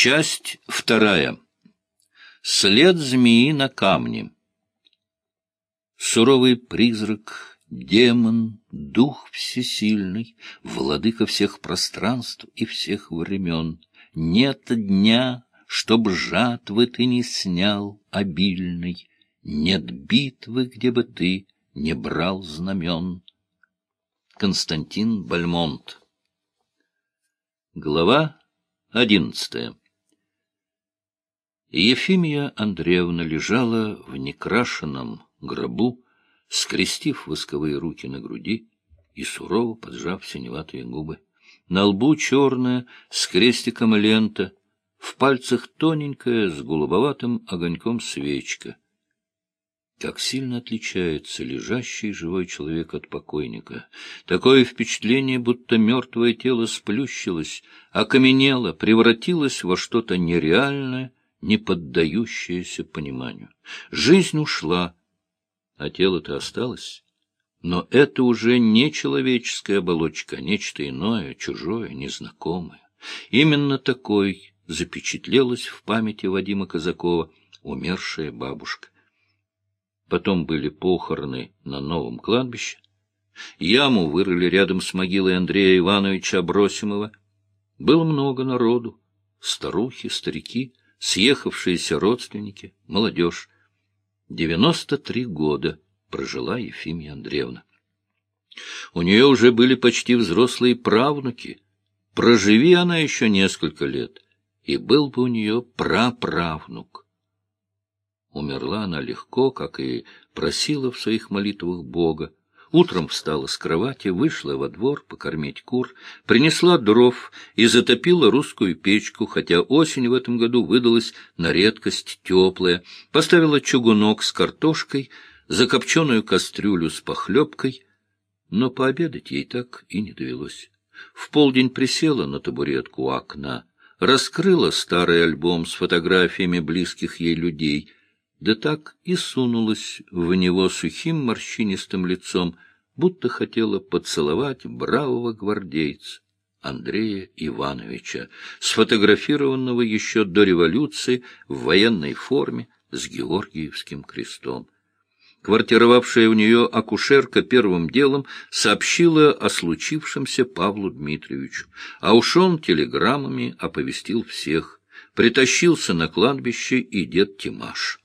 Часть вторая. След змеи на камне. Суровый призрак, демон, дух всесильный, владыка всех пространств и всех времен. Нет дня, чтоб жатвы ты не снял обильный, нет битвы, где бы ты не брал знамен. Константин Бальмонт Глава одиннадцатая Ефимия Андреевна лежала в некрашенном гробу, скрестив восковые руки на груди и сурово поджав синеватые губы. На лбу черная, с крестиком лента, в пальцах тоненькая, с голубоватым огоньком свечка. Как сильно отличается лежащий живой человек от покойника. Такое впечатление, будто мертвое тело сплющилось, окаменело, превратилось во что-то нереальное, не поддающееся пониманию. Жизнь ушла, а тело-то осталось. Но это уже не человеческая оболочка, а нечто иное, чужое, незнакомое. Именно такой запечатлелась в памяти Вадима Казакова умершая бабушка. Потом были похороны на новом кладбище. Яму вырыли рядом с могилой Андрея Ивановича Абросимова. Было много народу. Старухи, старики, съехавшиеся родственники, молодежь. Девяносто три года прожила Ефимия Андреевна. У нее уже были почти взрослые правнуки. Проживи она еще несколько лет, и был бы у нее праправнук. Умерла она легко, как и просила в своих молитвах Бога. Утром встала с кровати, вышла во двор покормить кур, принесла дров и затопила русскую печку, хотя осень в этом году выдалась на редкость теплая, поставила чугунок с картошкой, закопченную кастрюлю с похлебкой, но пообедать ей так и не довелось. В полдень присела на табуретку у окна, раскрыла старый альбом с фотографиями близких ей людей — да так и сунулась в него сухим морщинистым лицом, будто хотела поцеловать бравого гвардейца Андрея Ивановича, сфотографированного еще до революции в военной форме с Георгиевским крестом. Квартировавшая у нее акушерка первым делом сообщила о случившемся Павлу Дмитриевичу, а уж он телеграммами оповестил всех. Притащился на кладбище и дед Тимаш.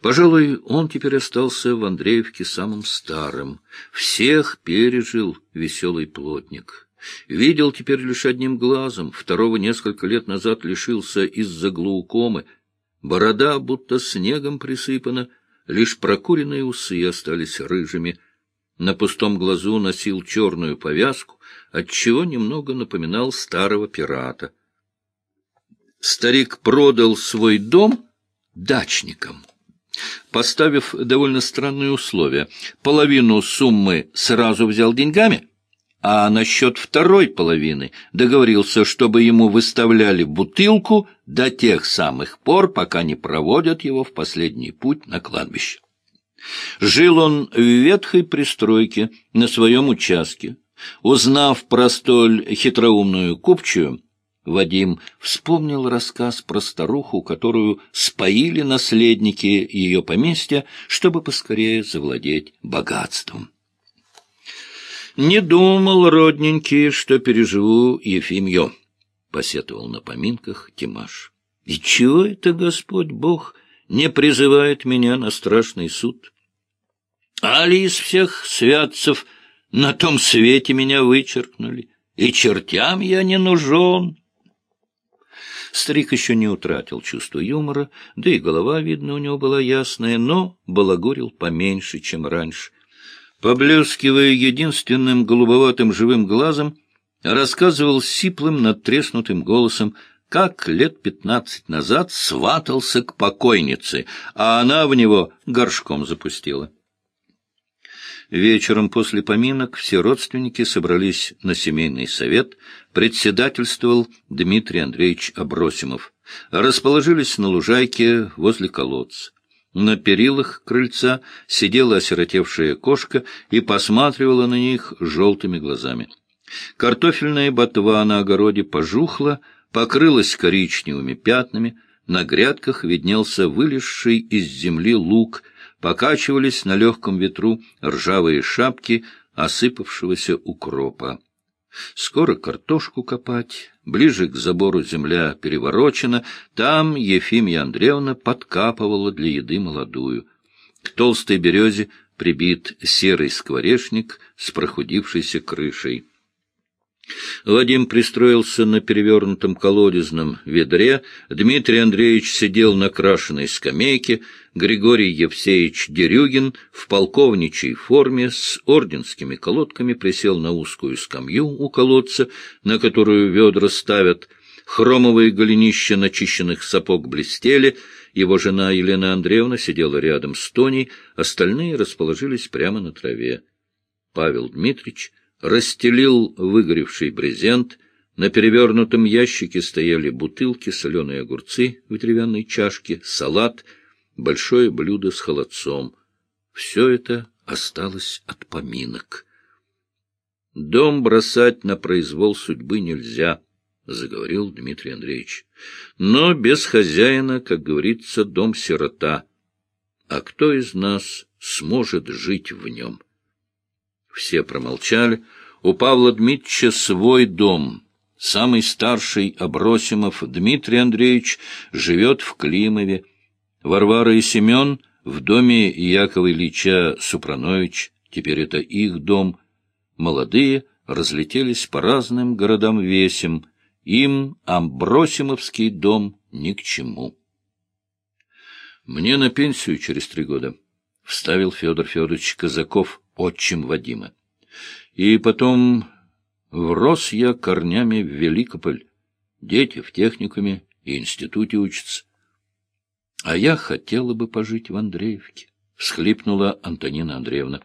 Пожалуй, он теперь остался в Андреевке самым старым. Всех пережил веселый плотник. Видел теперь лишь одним глазом, второго несколько лет назад лишился из-за глаукомы. Борода будто снегом присыпана, лишь прокуренные усы остались рыжими. На пустом глазу носил черную повязку, отчего немного напоминал старого пирата. Старик продал свой дом дачникам поставив довольно странные условия. Половину суммы сразу взял деньгами, а насчет второй половины договорился, чтобы ему выставляли бутылку до тех самых пор, пока не проводят его в последний путь на кладбище. Жил он в ветхой пристройке на своем участке. Узнав про столь хитроумную купчую, Вадим вспомнил рассказ про старуху, которую споили наследники ее поместья, чтобы поскорее завладеть богатством. «Не думал, родненький, что переживу Ефимью», — посетовал на поминках Тимаш. «И чего это Господь Бог не призывает меня на страшный суд? Али из всех святцев на том свете меня вычеркнули, и чертям я не нужен». Старик еще не утратил чувство юмора, да и голова, видно, у него была ясная, но балагурил поменьше, чем раньше. Поблескивая единственным голубоватым живым глазом, рассказывал сиплым, надтреснутым голосом, как лет пятнадцать назад сватался к покойнице, а она в него горшком запустила. Вечером после поминок все родственники собрались на семейный совет, председательствовал Дмитрий Андреевич Абросимов. Расположились на лужайке возле колодца. На перилах крыльца сидела осиротевшая кошка и посматривала на них желтыми глазами. Картофельная ботва на огороде пожухла, покрылась коричневыми пятнами, на грядках виднелся вылезший из земли лук, покачивались на легком ветру ржавые шапки осыпавшегося укропа. Скоро картошку копать, ближе к забору земля переворочена, там Ефимия Андреевна подкапывала для еды молодую. К толстой березе прибит серый скворечник с прохудившейся крышей. Вадим пристроился на перевернутом колодезном ведре, Дмитрий Андреевич сидел на крашеной скамейке, Григорий Евсеевич Дерюгин в полковничьей форме с орденскими колодками присел на узкую скамью у колодца, на которую ведра ставят, хромовые голенища начищенных сапог блестели, его жена Елена Андреевна сидела рядом с Тоней, остальные расположились прямо на траве. Павел Дмитриевич расстелил выгоревший брезент, на перевернутом ящике стояли бутылки, соленые огурцы в деревянной чашке, салат, большое блюдо с холодцом. Все это осталось от поминок. «Дом бросать на произвол судьбы нельзя», — заговорил Дмитрий Андреевич. «Но без хозяина, как говорится, дом сирота. А кто из нас сможет жить в нем?» Все промолчали. У Павла Дмитрича свой дом. Самый старший Абросимов Дмитрий Андреевич живет в Климове. Варвара и Семен в доме Якова Ильича Супранович. Теперь это их дом. Молодые разлетелись по разным городам-весям. Им Амбросимовский дом ни к чему. «Мне на пенсию через три года», — вставил Федор Федорович Казаков, отчим Вадима. И потом врос я корнями в Великополь. Дети в техникуме и институте учатся. А я хотела бы пожить в Андреевке, — всхлипнула Антонина Андреевна.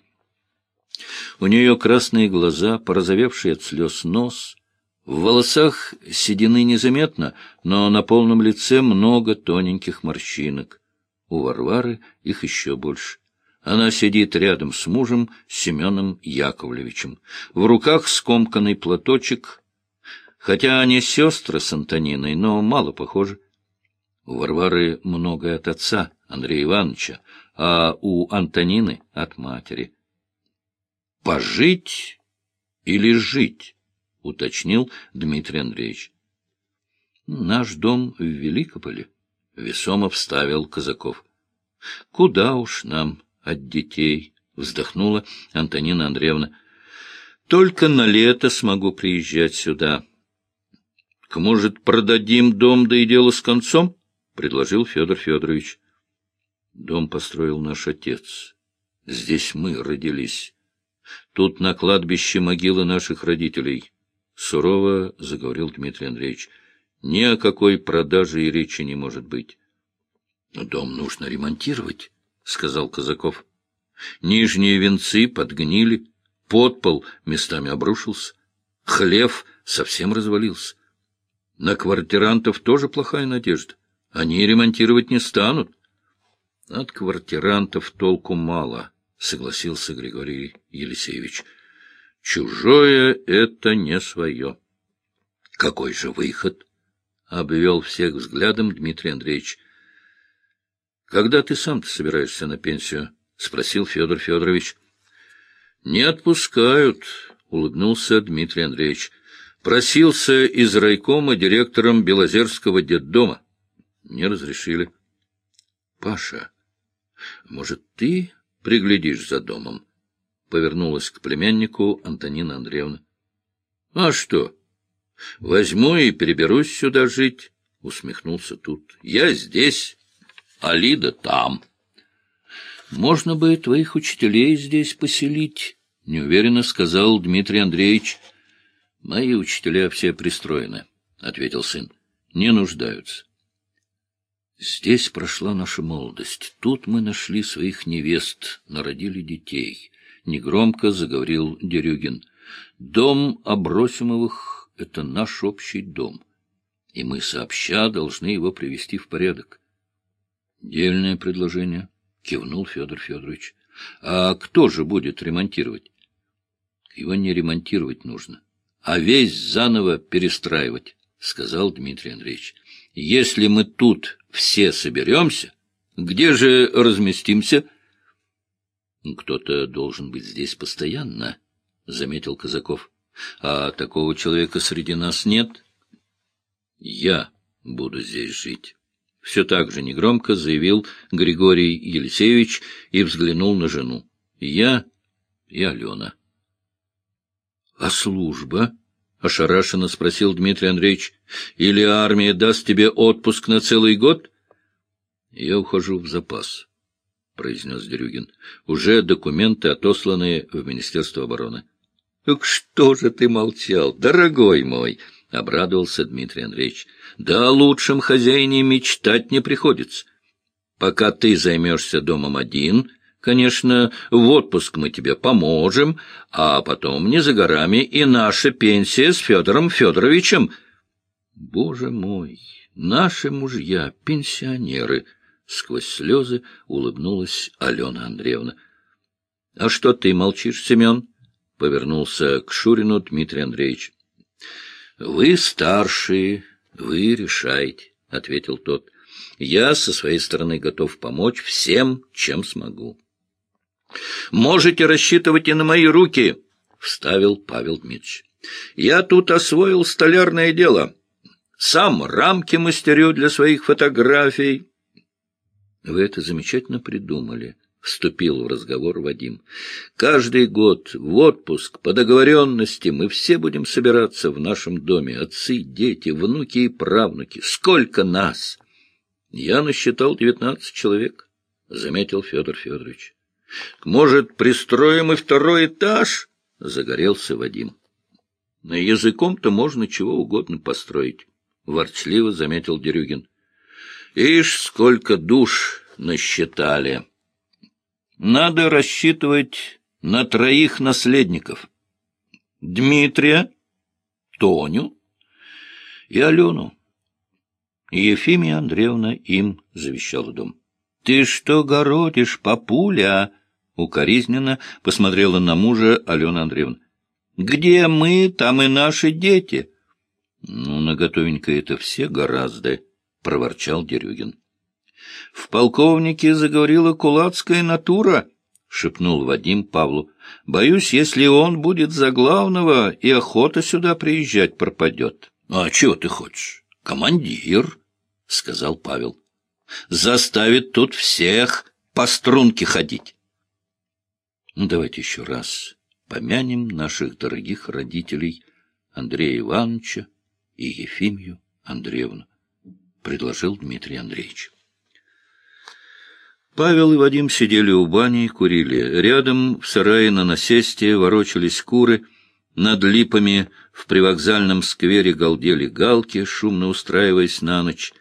У нее красные глаза, порозовевший от слез нос. В волосах седины незаметно, но на полном лице много тоненьких морщинок. У Варвары их еще больше. Она сидит рядом с мужем Семеном Яковлевичем. В руках скомканный платочек, хотя они сестры с Антониной, но мало похожи. У Варвары многое от отца, Андрея Ивановича, а у Антонины — от матери. «Пожить или жить?» — уточнил Дмитрий Андреевич. «Наш дом в Великополе», — весомо вставил Казаков. «Куда уж нам от детей, — вздохнула Антонина Андреевна. — Только на лето смогу приезжать сюда. — К, может, продадим дом, да и дело с концом? — предложил Федор Федорович. — Дом построил наш отец. Здесь мы родились. Тут на кладбище могилы наших родителей. Сурово заговорил Дмитрий Андреевич. Ни о какой продаже и речи не может быть. — Дом нужно ремонтировать. — сказал Казаков. Нижние венцы подгнили, подпол местами обрушился, хлев совсем развалился. На квартирантов тоже плохая надежда. Они ремонтировать не станут. От квартирантов толку мало, — согласился Григорий Елисеевич. Чужое — это не свое. Какой же выход? — обвел всех взглядом Дмитрий Андреевич. — Когда ты сам-то собираешься на пенсию? — спросил Федор Федорович. — Не отпускают, — улыбнулся Дмитрий Андреевич. Просился из райкома директором Белозерского детдома. Не разрешили. — Паша, может, ты приглядишь за домом? — повернулась к племяннику Антонина Андреевна. — А что? Возьму и переберусь сюда жить, — усмехнулся тут. — Я здесь Алида там. — Можно бы твоих учителей здесь поселить, — неуверенно сказал Дмитрий Андреевич. — Мои учителя все пристроены, — ответил сын. — Не нуждаются. Здесь прошла наша молодость. Тут мы нашли своих невест, народили детей. Негромко заговорил Дерюгин. Дом Абросимовых — это наш общий дом, и мы сообща должны его привести в порядок. Дельное предложение, кивнул Федор Федорович. А кто же будет ремонтировать? Его не ремонтировать нужно, а весь заново перестраивать. — сказал Дмитрий Андреевич. — Если мы тут все соберемся, где же разместимся? — Кто-то должен быть здесь постоянно, — заметил Казаков. — А такого человека среди нас нет? — Я буду здесь жить. Все так же негромко заявил Григорий Елисеевич и взглянул на жену. — Я и Алена. — А служба? — ошарашенно спросил Дмитрий Андреевич. — Или армия даст тебе отпуск на целый год? — Я ухожу в запас, — произнес Дерюгин. — Уже документы отосланы в Министерство обороны. — Так что же ты молчал, дорогой мой? — обрадовался Дмитрий Андреевич. — Да о лучшем хозяине мечтать не приходится. Пока ты займешься домом один, Конечно, в отпуск мы тебе поможем, а потом не за горами и наша пенсия с Федором Федоровичем. Боже мой, наши мужья, пенсионеры! Сквозь слезы улыбнулась Алена Андреевна. — А что ты молчишь, Семен? — повернулся к Шурину Дмитрий Андреевич. — Вы старшие, вы решайте, — ответил тот. — Я со своей стороны готов помочь всем, чем смогу. — Можете рассчитывать и на мои руки, — вставил Павел Дмитриевич. — Я тут освоил столярное дело. Сам рамки мастерю для своих фотографий. — Вы это замечательно придумали, — вступил в разговор Вадим. — Каждый год в отпуск по договоренности мы все будем собираться в нашем доме. Отцы, дети, внуки и правнуки. Сколько нас! Я насчитал девятнадцать человек, — заметил Федор Федорович. — Может, пристроим и второй этаж? — загорелся Вадим. — На языком-то можно чего угодно построить, — ворчливо заметил Дерюгин. — Ишь, сколько душ насчитали! Надо рассчитывать на троих наследников. Дмитрия, Тоню и Алену. Ефимия Андреевна им завещала дом. — Ты что городишь, папуля? Укоризненно посмотрела на мужа Алена Андреевна. — Где мы, там и наши дети. — Ну, наготовенько это все гораздо, — проворчал Дерюгин. — В полковнике заговорила кулацкая натура, — шепнул Вадим Павлу. — Боюсь, если он будет за главного, и охота сюда приезжать пропадет. — А чего ты хочешь? Командир, — сказал Павел. — Заставит тут всех по струнке ходить. Ну, давайте еще раз помянем наших дорогих родителей Андрея Ивановича и Ефимию Андреевну, — предложил Дмитрий Андреевич. Павел и Вадим сидели у бани и курили. Рядом в сарае на насесте ворочались куры, над липами в привокзальном сквере галдели галки, шумно устраиваясь на ночь.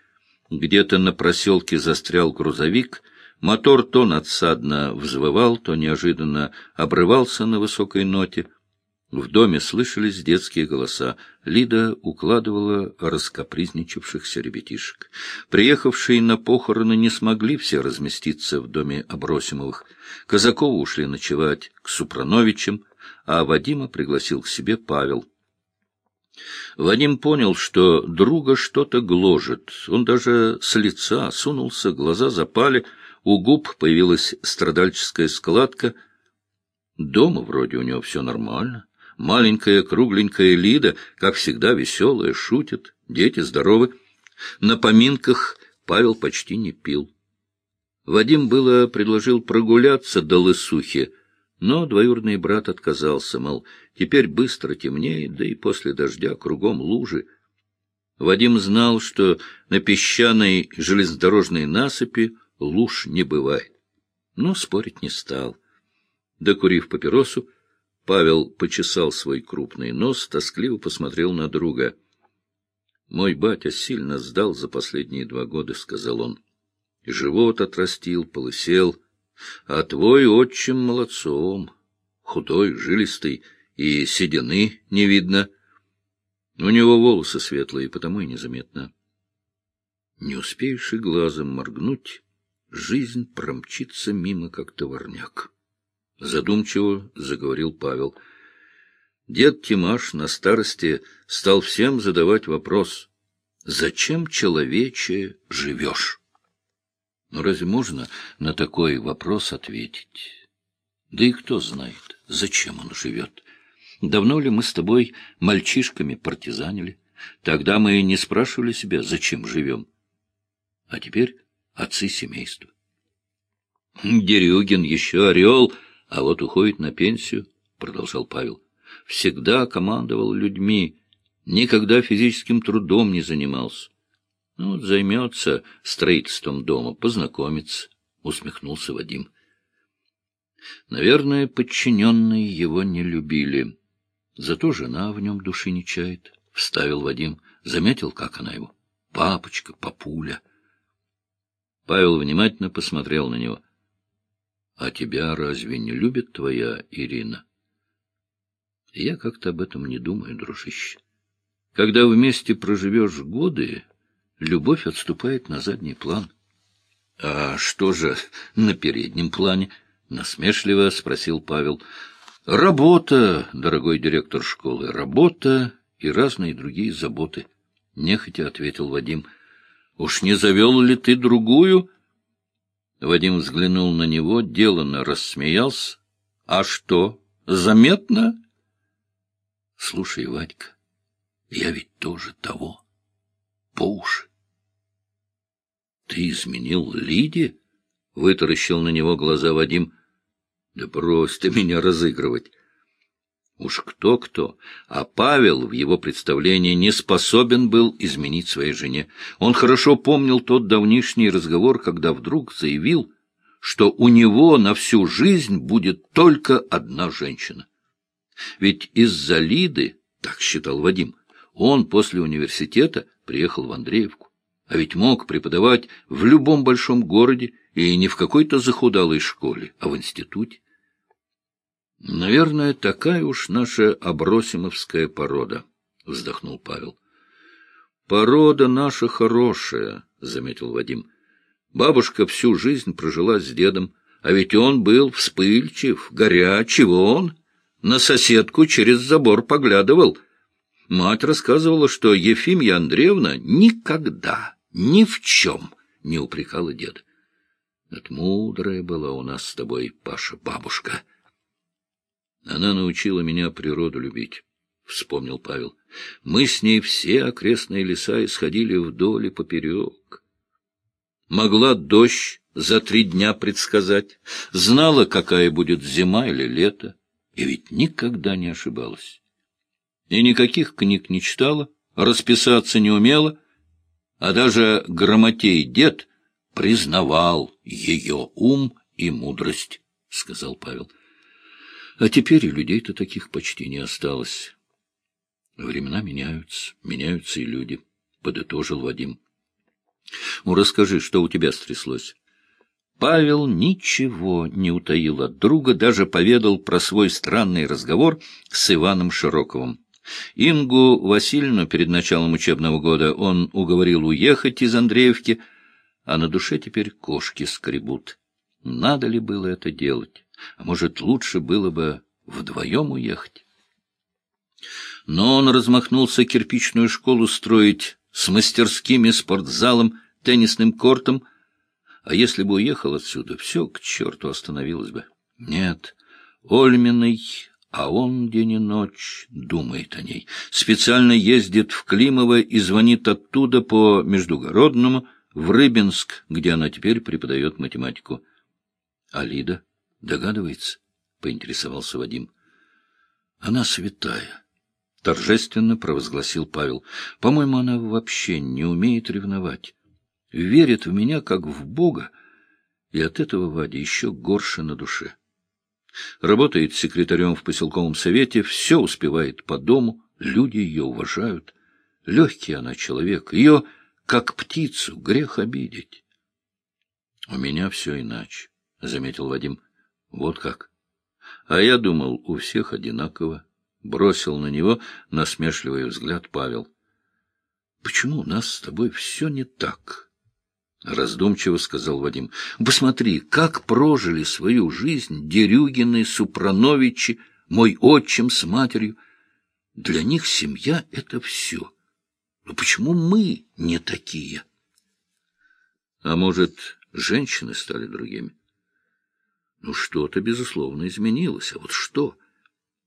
Где-то на проселке застрял грузовик — Мотор то надсадно взвывал, то неожиданно обрывался на высокой ноте. В доме слышались детские голоса. Лида укладывала раскопризничавшихся ребятишек. Приехавшие на похороны не смогли все разместиться в доме Абросимовых. Казаковы ушли ночевать к Супрановичам, а Вадима пригласил к себе Павел. Вадим понял, что друга что-то гложет. Он даже с лица сунулся, глаза запали — у губ появилась страдальческая складка. Дома вроде у него все нормально. Маленькая кругленькая Лида, как всегда, веселая, шутит, дети здоровы. На поминках Павел почти не пил. Вадим было предложил прогуляться до Лысухи, но двоюродный брат отказался, мол, теперь быстро темнеет, да и после дождя кругом лужи. Вадим знал, что на песчаной железнодорожной насыпи луж не бывает. Но спорить не стал. Докурив папиросу, Павел почесал свой крупный нос, тоскливо посмотрел на друга. — Мой батя сильно сдал за последние два года, — сказал он. — Живот отрастил, полысел, а твой отчим молодцом, худой, жилистый, и седины не видно. У него волосы светлые, потому и незаметно. Не успеешь и глазом моргнуть, жизнь промчится мимо, как товарняк. Задумчиво заговорил Павел. Дед Тимаш на старости стал всем задавать вопрос, зачем человече живешь? Но разве можно на такой вопрос ответить? Да и кто знает, зачем он живет? Давно ли мы с тобой мальчишками партизанили? Тогда мы не спрашивали себя, зачем живем. А теперь отцы семейства. Дерюгин еще орел, а вот уходит на пенсию, — продолжал Павел. Всегда командовал людьми, никогда физическим трудом не занимался. Ну, вот займется строительством дома, познакомится, — усмехнулся Вадим. Наверное, подчиненные его не любили. Зато жена в нем души не чает, — вставил Вадим. Заметил, как она его? Папочка, папуля. Павел внимательно посмотрел на него. — А тебя разве не любит твоя Ирина? — Я как-то об этом не думаю, дружище. Когда вместе проживешь годы, любовь отступает на задний план. — А что же на переднем плане? — насмешливо спросил Павел. — Работа, дорогой директор школы, работа и разные другие заботы, — нехотя ответил Вадим. — Уж не завел ли ты другую? Вадим взглянул на него, деланно рассмеялся. — А что, заметно? — Слушай, Вадька, я ведь тоже того, по уши. — Ты изменил Лиде? — вытаращил на него глаза Вадим. — Да брось ты меня разыгрывать. Уж кто-кто, а Павел в его представлении не способен был изменить своей жене. Он хорошо помнил тот давнишний разговор, когда вдруг заявил, что у него на всю жизнь будет только одна женщина. Ведь из-за Лиды, так считал Вадим, он после университета приехал в Андреевку. А ведь мог преподавать в любом большом городе и не в какой-то захудалой школе, а в институте. — Наверное, такая уж наша абросимовская порода, — вздохнул Павел. — Порода наша хорошая, — заметил Вадим. Бабушка всю жизнь прожила с дедом, а ведь он был вспыльчив, горячий, он на соседку через забор поглядывал. Мать рассказывала, что Ефимья Андреевна никогда, ни в чем не упрекала деда. Это мудрая была у нас с тобой, Паша, бабушка. — она научила меня природу любить, — вспомнил Павел. Мы с ней все окрестные леса исходили вдоль и поперек. Могла дождь за три дня предсказать, знала, какая будет зима или лето, и ведь никогда не ошибалась. И никаких книг не читала, расписаться не умела, а даже грамотей дед признавал ее ум и мудрость, — сказал Павел. А теперь и людей-то таких почти не осталось. Времена меняются, меняются и люди, — подытожил Вадим. — Ну, расскажи, что у тебя стряслось? Павел ничего не утаил от друга, даже поведал про свой странный разговор с Иваном Широковым. Ингу Васильевну перед началом учебного года он уговорил уехать из Андреевки, а на душе теперь кошки скребут. Надо ли было это делать? А может, лучше было бы вдвоем уехать? Но он размахнулся кирпичную школу строить с мастерскими, спортзалом, теннисным кортом. А если бы уехал отсюда, все к черту остановилось бы. Нет, Ольминой, а он день и ночь думает о ней. Специально ездит в Климово и звонит оттуда по Междугородному в Рыбинск, где она теперь преподает математику. А Лида? Догадывается? — поинтересовался Вадим. — Она святая, — торжественно провозгласил Павел. — По-моему, она вообще не умеет ревновать. Верит в меня, как в Бога, и от этого Ваде еще горше на душе. Работает секретарем в поселковом совете, все успевает по дому, люди ее уважают. Легкий она человек, ее, как птицу, грех обидеть. — У меня все иначе, — заметил Вадим. Вот как. А я думал, у всех одинаково. Бросил на него насмешливый взгляд Павел. Почему у нас с тобой все не так? Раздумчиво сказал Вадим. Посмотри, как прожили свою жизнь Дерюгины, Супрановичи, мой отчим с матерью. Для них семья — это все. Но почему мы не такие? А может, женщины стали другими? Ну, что-то, безусловно, изменилось. А вот что?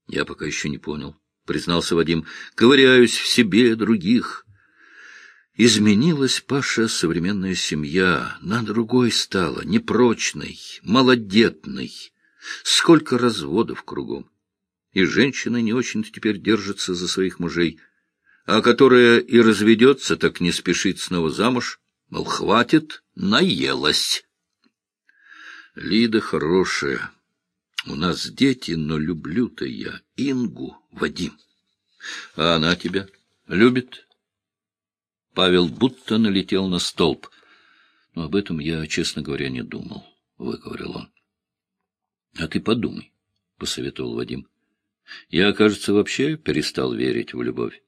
Я пока еще не понял, — признался Вадим. Ковыряюсь в себе других. Изменилась, Паша, современная семья. На другой стала, непрочной, малодетной. Сколько разводов кругом и женщины не очень-то теперь держатся за своих мужей, а которая и разведется, так не спешит снова замуж, мол, хватит, наелась. Лида хорошая. У нас дети, но люблю-то я Ингу, Вадим. А она тебя любит? Павел будто налетел на столб. Но об этом я, честно говоря, не думал, — выговорил он. — А ты подумай, — посоветовал Вадим. Я, кажется, вообще перестал верить в любовь.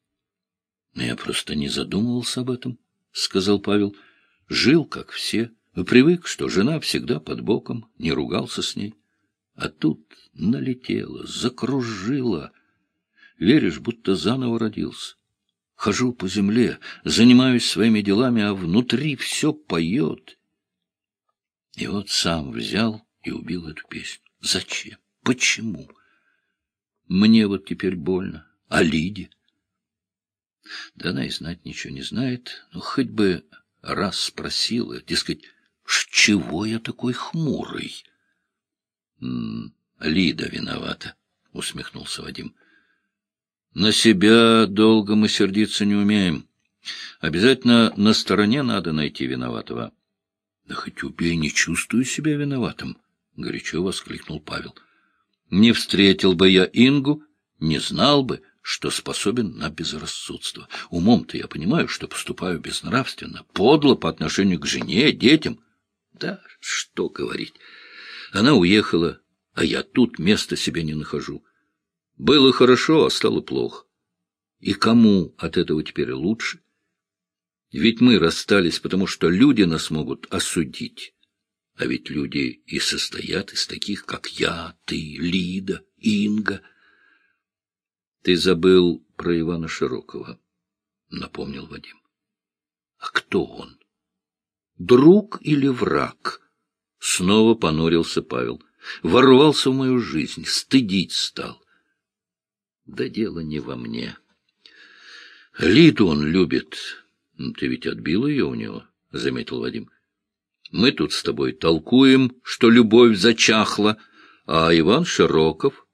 — Я просто не задумывался об этом, — сказал Павел. — Жил, как все, привык, что жена всегда под боком, не ругался с ней. А тут налетела, закружила. Веришь, будто заново родился. Хожу по земле, занимаюсь своими делами, а внутри все поет. И вот сам взял и убил эту песню. Зачем? Почему? — мне вот теперь больно. А Лиде? Да она и знать ничего не знает. Но хоть бы раз спросила, дескать, чего я такой хмурый? Лида виновата, — усмехнулся Вадим. На себя долго мы сердиться не умеем. Обязательно на стороне надо найти виноватого. — Да хоть убей, не чувствую себя виноватым, — горячо воскликнул Павел. — не встретил бы я Ингу, не знал бы, что способен на безрассудство. Умом-то я понимаю, что поступаю безнравственно, подло по отношению к жене, детям. Да, что говорить. Она уехала, а я тут места себе не нахожу. Было хорошо, а стало плохо. И кому от этого теперь лучше? Ведь мы расстались, потому что люди нас могут осудить. А ведь люди и состоят из таких, как я, ты, Лида, Инга. Ты забыл про Ивана Широкого, — напомнил Вадим. А кто он? Друг или враг? Снова понурился Павел. Ворвался в мою жизнь, стыдить стал. Да дело не во мне. Лиду он любит. Ты ведь отбил ее у него, — заметил Вадим. Мы тут с тобой толкуем, что любовь зачахла, а Иван Широков...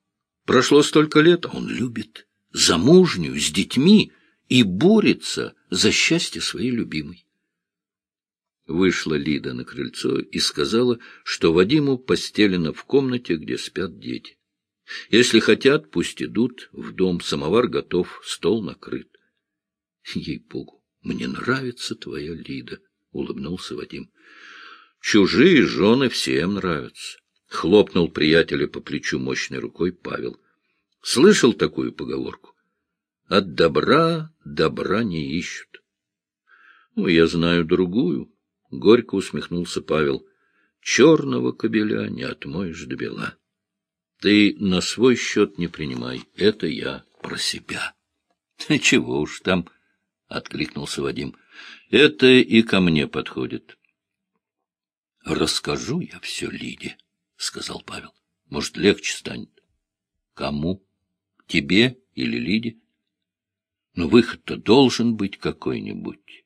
Прошло столько лет, а он любит, замужнюю, с детьми, и борется за счастье своей любимой. Вышла Лида на крыльцо и сказала, что Вадиму постелено в комнате, где спят дети. Если хотят, пусть идут, в дом самовар готов, стол накрыт. — Ей-богу, мне нравится твоя Лида, — улыбнулся Вадим. Чужие жены всем нравятся. Хлопнул приятеля по плечу мощной рукой Павел. Слышал такую поговорку? От добра добра не ищут. Ну, я знаю другую. Горько усмехнулся Павел. Черного кобеля не отмоешь до бела. Ты на свой счет не принимай. Это я про себя. — Чего уж там, — откликнулся Вадим. — Это и ко мне подходит. — Расскажу я все Лиде, — сказал Павел. — Может, легче станет. — Кому? Тебе или Лиде? Но выход-то должен быть какой-нибудь.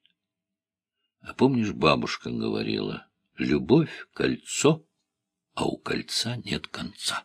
А помнишь, бабушка говорила, любовь — кольцо, а у кольца нет конца.